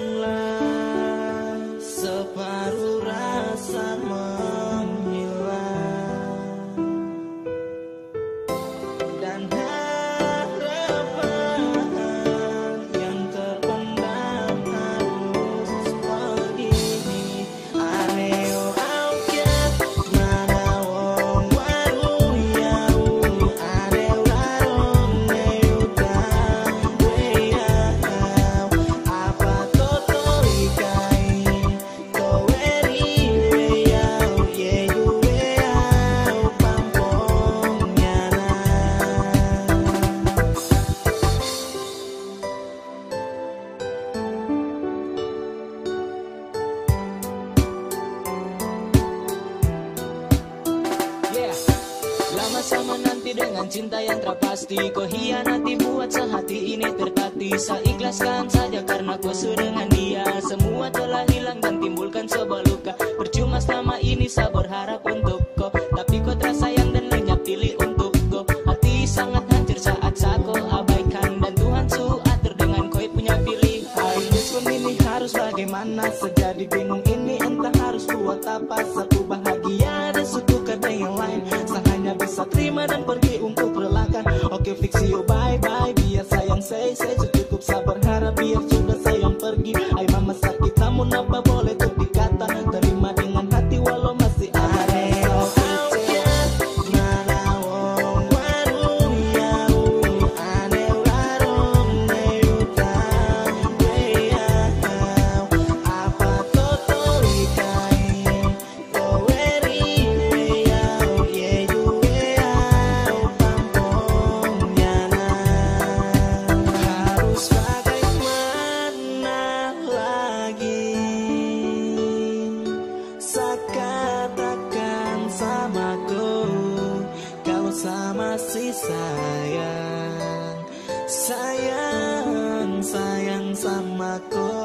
Sama dengan cinta yang terpasti Kau hianati buat sehati ini tertati. Saya ikhlaskan saja karena kau dengan dia. Semua telah hilang dan timbulkan sebuah luka. Percuma selama ini saya berharap untuk kau. Tapi kau terasa yang dan lenyap pilih untuk kau. Hati sangat hancur saat saya kau abaikan. Dan Tuhan su atur dengan kau punya pilihan. Hidup ini harus bagaimana? Sejadi bingung ini entah harus buat apa say Cukup sabar harap biar sudah sayang pergi. Ay mama sakit namun apa bersamaku Kalau sama si sayang. Sayang, sayang samaku.